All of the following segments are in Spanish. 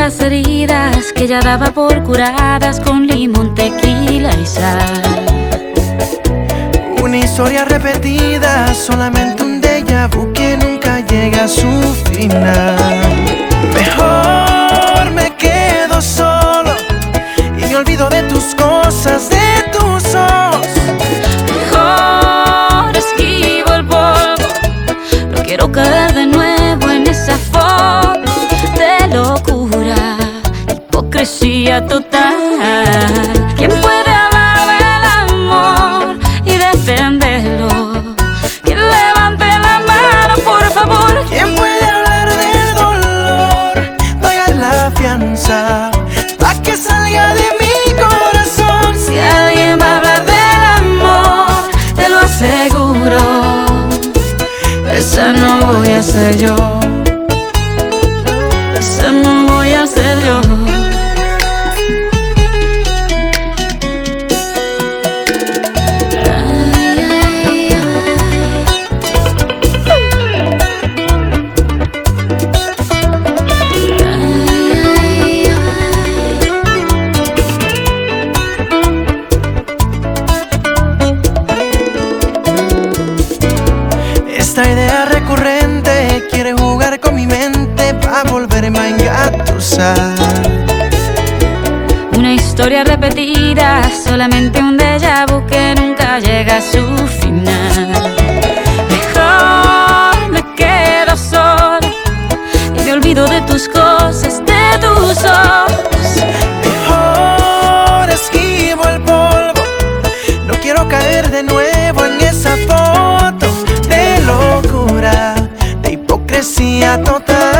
las heridas que ya daba por curadas con limón, tequila y sal. Una historia repetida, solamente un déjà vu que nunca llega a su final. Mejor me quedo solo y me olvido de tus cosas, de tus ojos. Mejor esquivo el polvo, no quiero caer hipocresía total. ¿Quién puede hablar del amor y defenderlo? ¿Quién levante la mano, por favor? ¿Quién puede hablar del dolor? Pagar la fianza pa' que salga de mi corazón. Si alguien va a hablar del amor, te lo aseguro, esa no voy a ser yo. Una historia repetida, solamente un déjà vu que nunca llega a su final. Mejor me quedo solo y me olvido de tus cosas, de tus ojos. Mejor esquivo el polvo. No quiero caer de nuevo en esa foto de locura, de hipocresía total.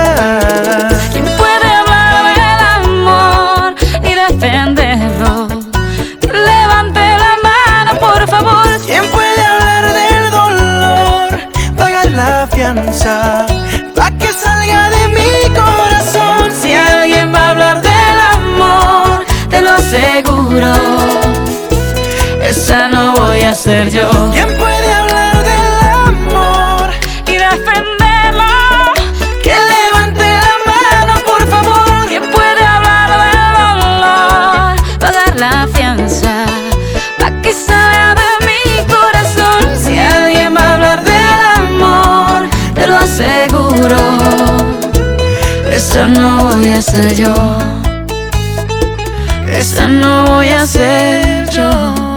Pagar la fianza pa' que salga de mi corazón. Si alguien va a hablar del amor, te lo aseguro. Esa no voy a ser yo. ¿Quién puede hablar del amor? Y defenderlo. Que levante la mano, por favor. ¿Quién puede hablar del dolor? Pagar la fianza. Aseguro. Esa no voy a ser yo. Esa no voy a ser yo.